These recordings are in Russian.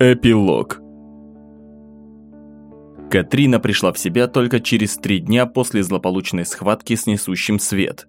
Эпилог Катрина пришла в себя только через три дня после злополучной схватки с несущим свет.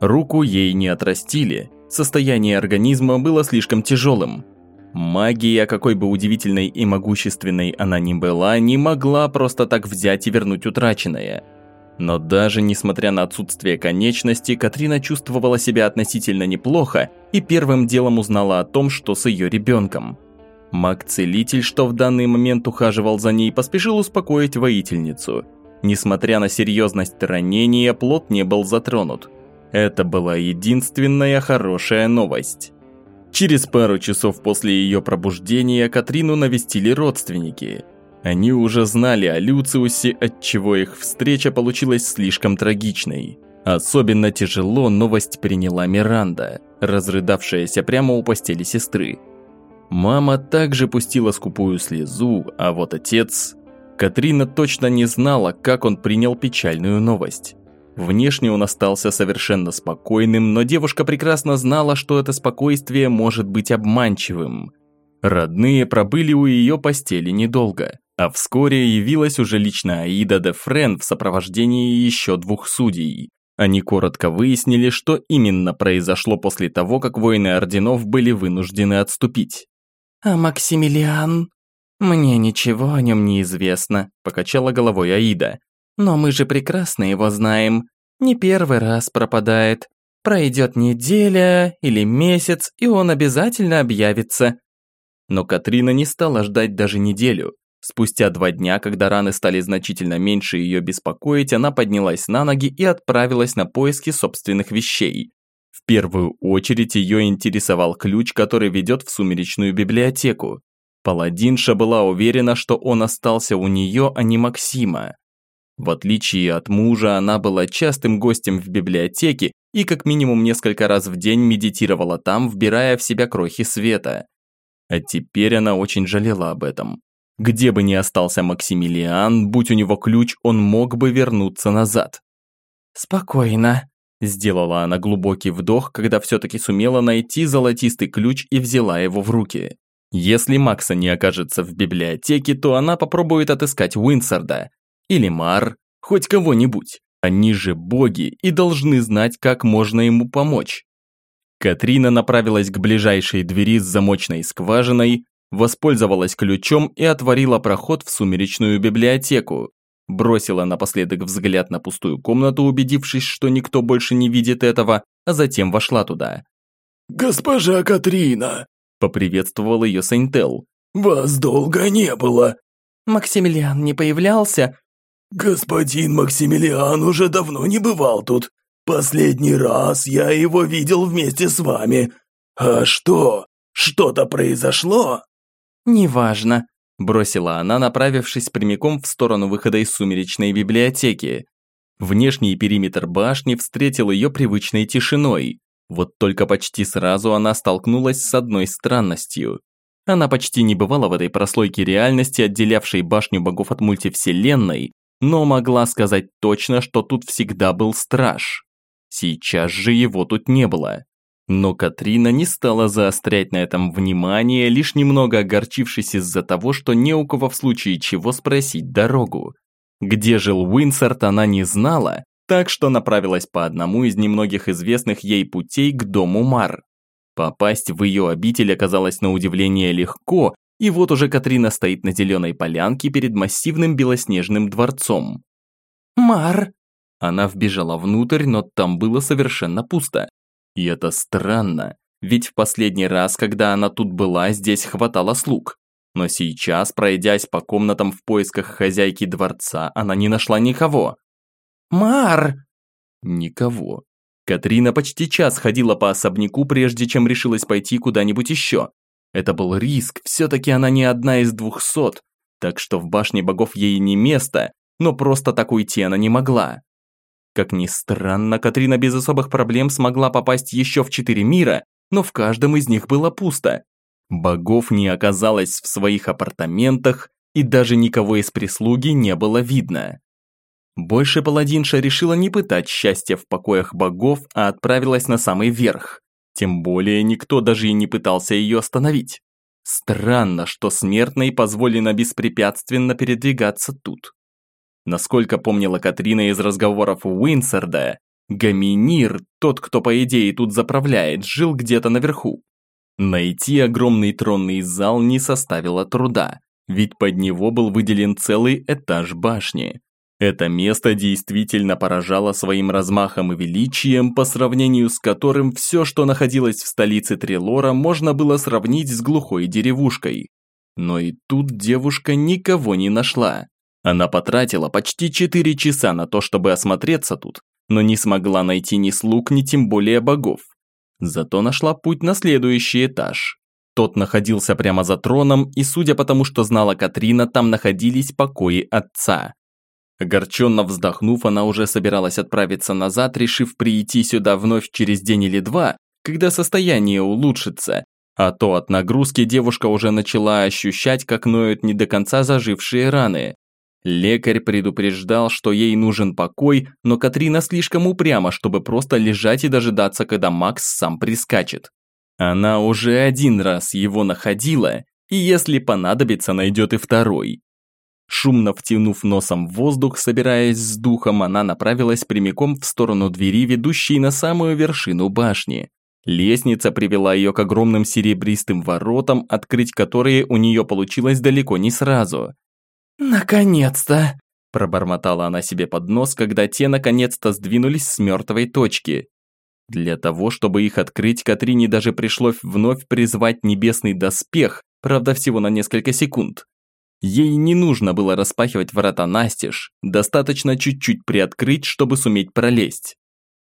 Руку ей не отрастили, состояние организма было слишком тяжелым. Магия, какой бы удивительной и могущественной она ни была, не могла просто так взять и вернуть утраченное. Но даже несмотря на отсутствие конечности, Катрина чувствовала себя относительно неплохо и первым делом узнала о том, что с ее ребенком – Маг-целитель, что в данный момент ухаживал за ней, поспешил успокоить воительницу. Несмотря на серьезность ранения, плод не был затронут. Это была единственная хорошая новость. Через пару часов после ее пробуждения Катрину навестили родственники. Они уже знали о Люциусе, отчего их встреча получилась слишком трагичной. Особенно тяжело новость приняла Миранда, разрыдавшаяся прямо у постели сестры. Мама также пустила скупую слезу, а вот отец... Катрина точно не знала, как он принял печальную новость. Внешне он остался совершенно спокойным, но девушка прекрасно знала, что это спокойствие может быть обманчивым. Родные пробыли у ее постели недолго, а вскоре явилась уже лично Аида де Френ в сопровождении еще двух судей. Они коротко выяснили, что именно произошло после того, как воины орденов были вынуждены отступить. «А Максимилиан?» «Мне ничего о нем не известно», – покачала головой Аида. «Но мы же прекрасно его знаем. Не первый раз пропадает. Пройдет неделя или месяц, и он обязательно объявится». Но Катрина не стала ждать даже неделю. Спустя два дня, когда раны стали значительно меньше ее беспокоить, она поднялась на ноги и отправилась на поиски собственных вещей. В первую очередь ее интересовал ключ, который ведет в сумеречную библиотеку. Паладинша была уверена, что он остался у нее, а не Максима. В отличие от мужа, она была частым гостем в библиотеке и как минимум несколько раз в день медитировала там, вбирая в себя крохи света. А теперь она очень жалела об этом. Где бы ни остался Максимилиан, будь у него ключ, он мог бы вернуться назад. «Спокойно», Сделала она глубокий вдох, когда все-таки сумела найти золотистый ключ и взяла его в руки. Если Макса не окажется в библиотеке, то она попробует отыскать Уинсорда. Или Мар, хоть кого-нибудь. Они же боги и должны знать, как можно ему помочь. Катрина направилась к ближайшей двери с замочной скважиной, воспользовалась ключом и отворила проход в сумеречную библиотеку. Бросила напоследок взгляд на пустую комнату, убедившись, что никто больше не видит этого, а затем вошла туда. «Госпожа Катрина!» – поприветствовал ее Сейнтел. «Вас долго не было!» «Максимилиан не появлялся?» «Господин Максимилиан уже давно не бывал тут. Последний раз я его видел вместе с вами. А что? Что-то произошло?» «Неважно», Бросила она, направившись прямиком в сторону выхода из сумеречной библиотеки. Внешний периметр башни встретил ее привычной тишиной. Вот только почти сразу она столкнулась с одной странностью. Она почти не бывала в этой прослойке реальности, отделявшей башню богов от мультивселенной, но могла сказать точно, что тут всегда был страж. Сейчас же его тут не было. Но Катрина не стала заострять на этом внимание, лишь немного огорчившись из-за того, что не у кого в случае чего спросить дорогу. Где жил Уинсорт, она не знала, так что направилась по одному из немногих известных ей путей к дому Мар. Попасть в ее обитель оказалось на удивление легко, и вот уже Катрина стоит на зеленой полянке перед массивным белоснежным дворцом. «Мар!» Она вбежала внутрь, но там было совершенно пусто. И это странно, ведь в последний раз, когда она тут была, здесь хватало слуг. Но сейчас, пройдясь по комнатам в поисках хозяйки дворца, она не нашла никого. «Мар!» Никого. Катрина почти час ходила по особняку, прежде чем решилась пойти куда-нибудь еще. Это был риск, все-таки она не одна из двухсот, так что в башне богов ей не место, но просто так уйти она не могла. Как ни странно, Катрина без особых проблем смогла попасть еще в четыре мира, но в каждом из них было пусто. Богов не оказалось в своих апартаментах, и даже никого из прислуги не было видно. Больше паладинша решила не пытать счастье в покоях богов, а отправилась на самый верх. Тем более никто даже и не пытался ее остановить. Странно, что смертной позволено беспрепятственно передвигаться тут. Насколько помнила Катрина из разговоров Уинсерда, Гаминир, тот, кто по идее тут заправляет, жил где-то наверху. Найти огромный тронный зал не составило труда, ведь под него был выделен целый этаж башни. Это место действительно поражало своим размахом и величием, по сравнению с которым все, что находилось в столице Трилора, можно было сравнить с глухой деревушкой. Но и тут девушка никого не нашла. Она потратила почти 4 часа на то, чтобы осмотреться тут, но не смогла найти ни слуг, ни тем более богов. Зато нашла путь на следующий этаж. Тот находился прямо за троном, и судя по тому, что знала Катрина, там находились покои отца. Огорченно вздохнув, она уже собиралась отправиться назад, решив прийти сюда вновь через день или два, когда состояние улучшится. А то от нагрузки девушка уже начала ощущать, как ноют не до конца зажившие раны. Лекарь предупреждал, что ей нужен покой, но Катрина слишком упряма, чтобы просто лежать и дожидаться, когда Макс сам прискачет. Она уже один раз его находила, и если понадобится, найдет и второй. Шумно втянув носом в воздух, собираясь с духом, она направилась прямиком в сторону двери, ведущей на самую вершину башни. Лестница привела ее к огромным серебристым воротам, открыть которые у нее получилось далеко не сразу. «Наконец-то!» – пробормотала она себе под нос, когда те наконец-то сдвинулись с мертвой точки. Для того, чтобы их открыть, Катрине даже пришлось вновь призвать небесный доспех, правда всего на несколько секунд. Ей не нужно было распахивать врата настежь, достаточно чуть-чуть приоткрыть, чтобы суметь пролезть.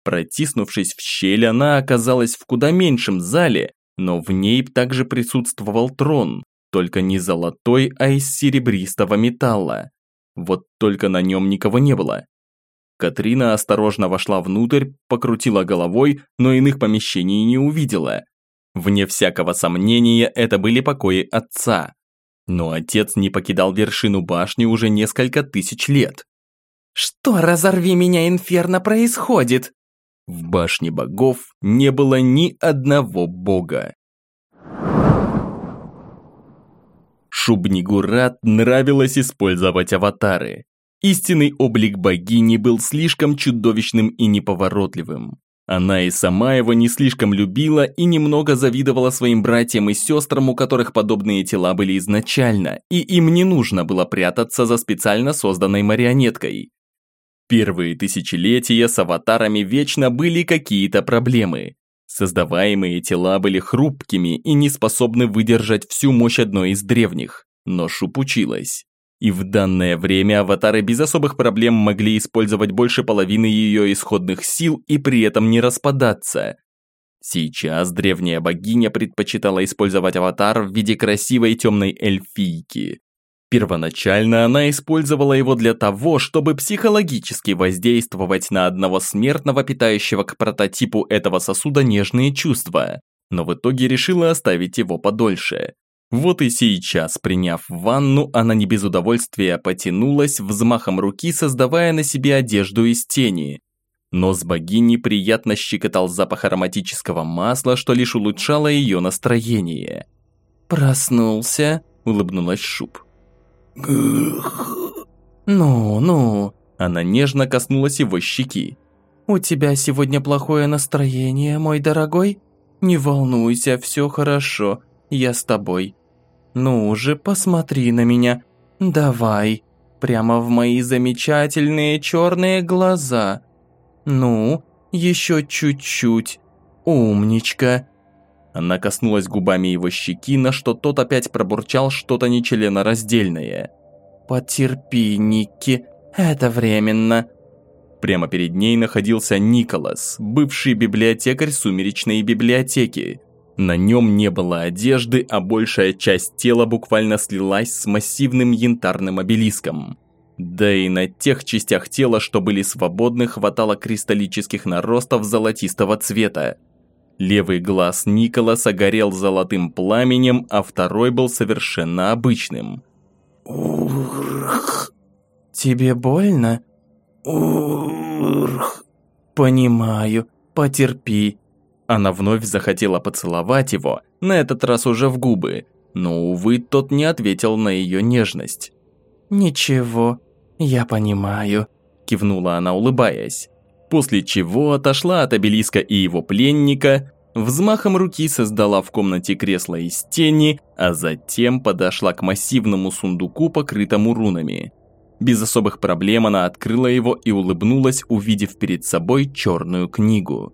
Протиснувшись в щель, она оказалась в куда меньшем зале, но в ней также присутствовал трон, только не золотой, а из серебристого металла. Вот только на нем никого не было. Катрина осторожно вошла внутрь, покрутила головой, но иных помещений не увидела. Вне всякого сомнения, это были покои отца. Но отец не покидал вершину башни уже несколько тысяч лет. «Что, разорви меня, инферно, происходит?» В башне богов не было ни одного бога. Шубнигурат нравилось использовать аватары. Истинный облик богини был слишком чудовищным и неповоротливым. Она и сама его не слишком любила и немного завидовала своим братьям и сестрам, у которых подобные тела были изначально, и им не нужно было прятаться за специально созданной марионеткой. Первые тысячелетия с аватарами вечно были какие-то проблемы. Создаваемые тела были хрупкими и не способны выдержать всю мощь одной из древних, но Шуп училась. И в данное время аватары без особых проблем могли использовать больше половины ее исходных сил и при этом не распадаться. Сейчас древняя богиня предпочитала использовать аватар в виде красивой темной эльфийки. Первоначально она использовала его для того, чтобы психологически воздействовать на одного смертного, питающего к прототипу этого сосуда нежные чувства, но в итоге решила оставить его подольше. Вот и сейчас, приняв ванну, она не без удовольствия потянулась взмахом руки, создавая на себе одежду из тени. Нос богини приятно щекотал запах ароматического масла, что лишь улучшало ее настроение. «Проснулся?» – улыбнулась Шуб. «Ну, ну!» Она нежно коснулась его щеки. «У тебя сегодня плохое настроение, мой дорогой? Не волнуйся, все хорошо, я с тобой. Ну уже посмотри на меня. Давай. Прямо в мои замечательные черные глаза. Ну, еще чуть-чуть. Умничка. Она коснулась губами его щеки, на что тот опять пробурчал что-то нечленораздельное. «Потерпи, Никки, это временно». Прямо перед ней находился Николас, бывший библиотекарь сумеречной библиотеки. На нем не было одежды, а большая часть тела буквально слилась с массивным янтарным обелиском. Да и на тех частях тела, что были свободны, хватало кристаллических наростов золотистого цвета. Левый глаз Николаса горел золотым пламенем, а второй был совершенно обычным. «Урх!» «Тебе больно?» «Урх!» «Понимаю, потерпи, она вновь захотела поцеловать его, на этот раз уже в губы, но, увы, тот не ответил на ее нежность. «Ничего, я понимаю», – кивнула она, улыбаясь. После чего отошла от обелиска и его пленника, взмахом руки создала в комнате кресло из тени, а затем подошла к массивному сундуку, покрытому рунами. Без особых проблем она открыла его и улыбнулась, увидев перед собой черную книгу.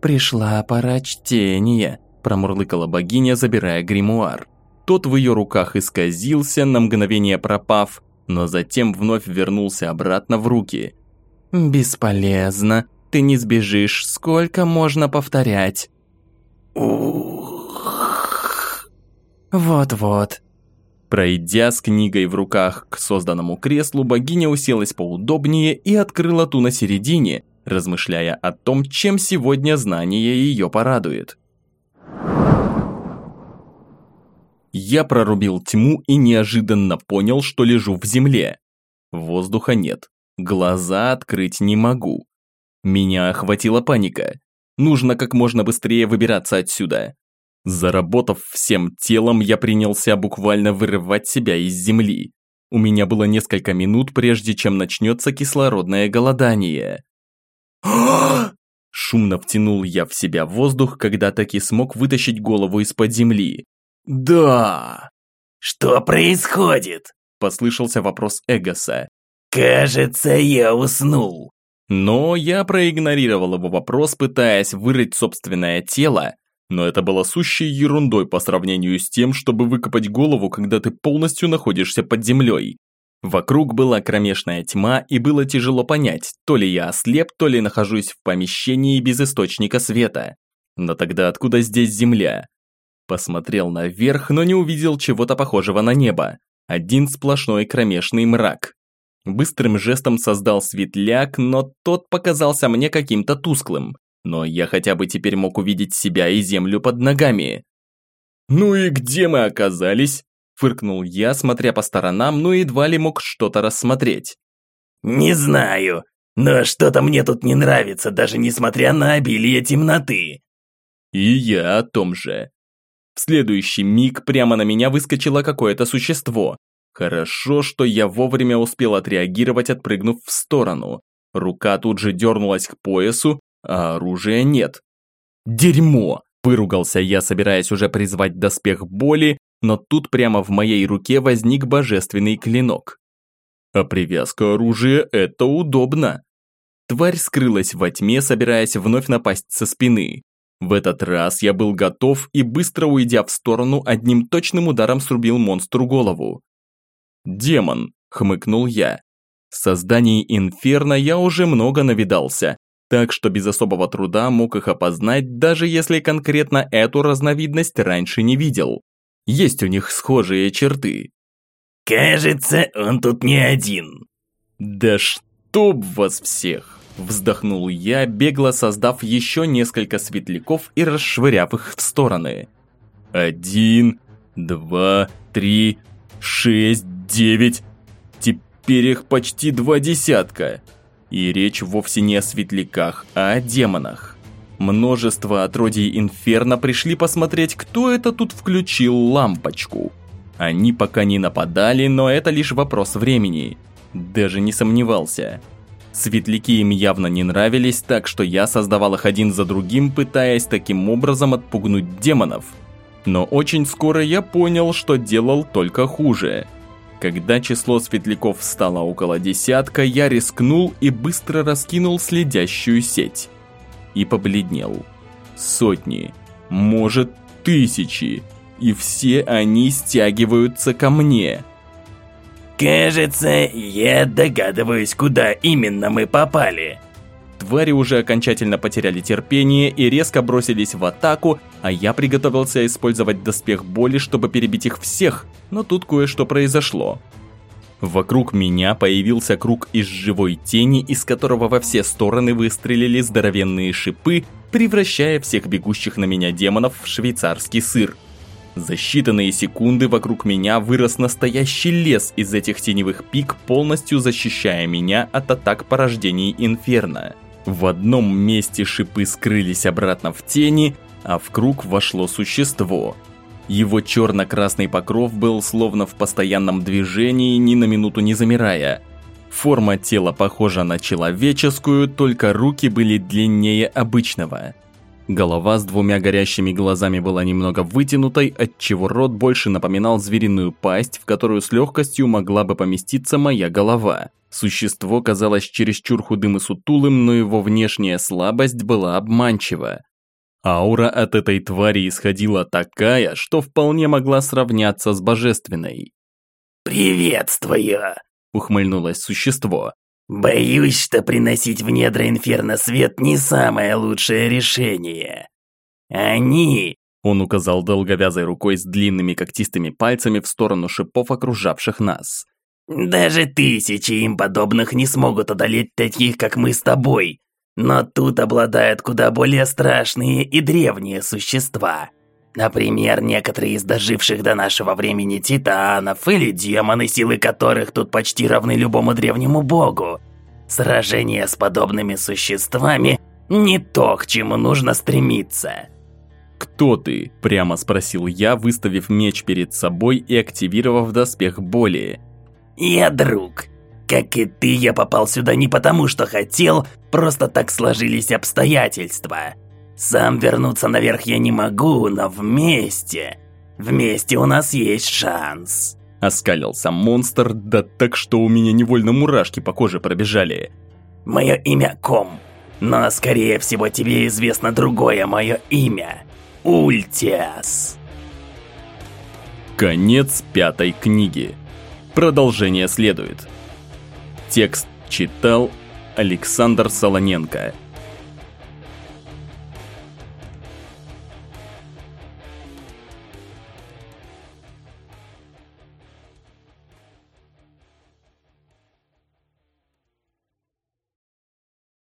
«Пришла пора чтения», – промурлыкала богиня, забирая гримуар. Тот в ее руках исказился, на мгновение пропав, но затем вновь вернулся обратно в руки. «Бесполезно. Ты не сбежишь. Сколько можно повторять?» «Вот-вот». Пройдя с книгой в руках к созданному креслу, богиня уселась поудобнее и открыла ту на середине, размышляя о том, чем сегодня знание ее порадует. Я прорубил тьму и неожиданно понял, что лежу в земле. Воздуха нет, глаза открыть не могу. Меня охватила паника. Нужно как можно быстрее выбираться отсюда. Заработав всем телом, я принялся буквально вырывать себя из земли. У меня было несколько минут, прежде чем начнется кислородное голодание. Шумно втянул я в себя воздух, когда таки смог вытащить голову из-под земли. «Да!» «Что происходит?» – послышался вопрос Эгоса. «Кажется, я уснул». Но я проигнорировал его вопрос, пытаясь вырыть собственное тело, но это было сущей ерундой по сравнению с тем, чтобы выкопать голову, когда ты полностью находишься под землей. Вокруг была кромешная тьма, и было тяжело понять, то ли я ослеп, то ли нахожусь в помещении без источника света. Но тогда откуда здесь земля? Посмотрел наверх, но не увидел чего-то похожего на небо. Один сплошной кромешный мрак. Быстрым жестом создал светляк, но тот показался мне каким-то тусклым. Но я хотя бы теперь мог увидеть себя и землю под ногами. «Ну и где мы оказались?» Фыркнул я, смотря по сторонам, но едва ли мог что-то рассмотреть. «Не знаю, но что-то мне тут не нравится, даже несмотря на обилие темноты». И я о том же. В следующий миг прямо на меня выскочило какое-то существо. Хорошо, что я вовремя успел отреагировать, отпрыгнув в сторону. Рука тут же дернулась к поясу, а оружия нет. «Дерьмо!» – выругался я, собираясь уже призвать доспех боли, но тут прямо в моей руке возник божественный клинок. А привязка оружия – это удобно. Тварь скрылась во тьме, собираясь вновь напасть со спины. В этот раз я был готов и, быстро уйдя в сторону, одним точным ударом срубил монстру голову. «Демон», – хмыкнул я. В создании Инферно я уже много навидался, так что без особого труда мог их опознать, даже если конкретно эту разновидность раньше не видел. Есть у них схожие черты. «Кажется, он тут не один». «Да чтоб вас всех!» Вздохнул я, бегло создав еще несколько светляков и расшвыряв их в стороны. Один, два, три, шесть, девять. Теперь их почти два десятка. И речь вовсе не о светляках, а о демонах. Множество отродий Инферно пришли посмотреть, кто это тут включил лампочку. Они пока не нападали, но это лишь вопрос времени. Даже не сомневался. Светляки им явно не нравились, так что я создавал их один за другим, пытаясь таким образом отпугнуть демонов. Но очень скоро я понял, что делал только хуже. Когда число светляков стало около десятка, я рискнул и быстро раскинул следящую сеть. И побледнел. Сотни, может тысячи, и все они стягиваются ко мне – «Кажется, я догадываюсь, куда именно мы попали». Твари уже окончательно потеряли терпение и резко бросились в атаку, а я приготовился использовать доспех боли, чтобы перебить их всех, но тут кое-что произошло. Вокруг меня появился круг из живой тени, из которого во все стороны выстрелили здоровенные шипы, превращая всех бегущих на меня демонов в швейцарский сыр. За считанные секунды вокруг меня вырос настоящий лес из этих теневых пик, полностью защищая меня от атак порождений Инферно. В одном месте шипы скрылись обратно в тени, а в круг вошло существо. Его черно-красный покров был словно в постоянном движении, ни на минуту не замирая. Форма тела похожа на человеческую, только руки были длиннее обычного. Голова с двумя горящими глазами была немного вытянутой, отчего рот больше напоминал звериную пасть, в которую с легкостью могла бы поместиться моя голова. Существо казалось чересчур худым и сутулым, но его внешняя слабость была обманчива. Аура от этой твари исходила такая, что вполне могла сравняться с божественной. «Приветствую!» – ухмыльнулось существо. «Боюсь, что приносить в недра инферно свет не самое лучшее решение. Они...» Он указал долговязой рукой с длинными когтистыми пальцами в сторону шипов, окружавших нас. «Даже тысячи им подобных не смогут одолеть таких, как мы с тобой. Но тут обладают куда более страшные и древние существа. Например, некоторые из доживших до нашего времени титанов или демоны, силы которых тут почти равны любому древнему богу. Сражение с подобными существами не то, к чему нужно стремиться. «Кто ты?» – прямо спросил я, выставив меч перед собой и активировав доспех боли. «Я друг. Как и ты, я попал сюда не потому, что хотел, просто так сложились обстоятельства». Сам вернуться наверх я не могу, но вместе... Вместе у нас есть шанс. Оскалился монстр, да так, что у меня невольно мурашки по коже пробежали. Мое имя Ком, но скорее всего тебе известно другое мое имя. Ультиас. Конец пятой книги. Продолжение следует. Текст читал Александр Солоненко.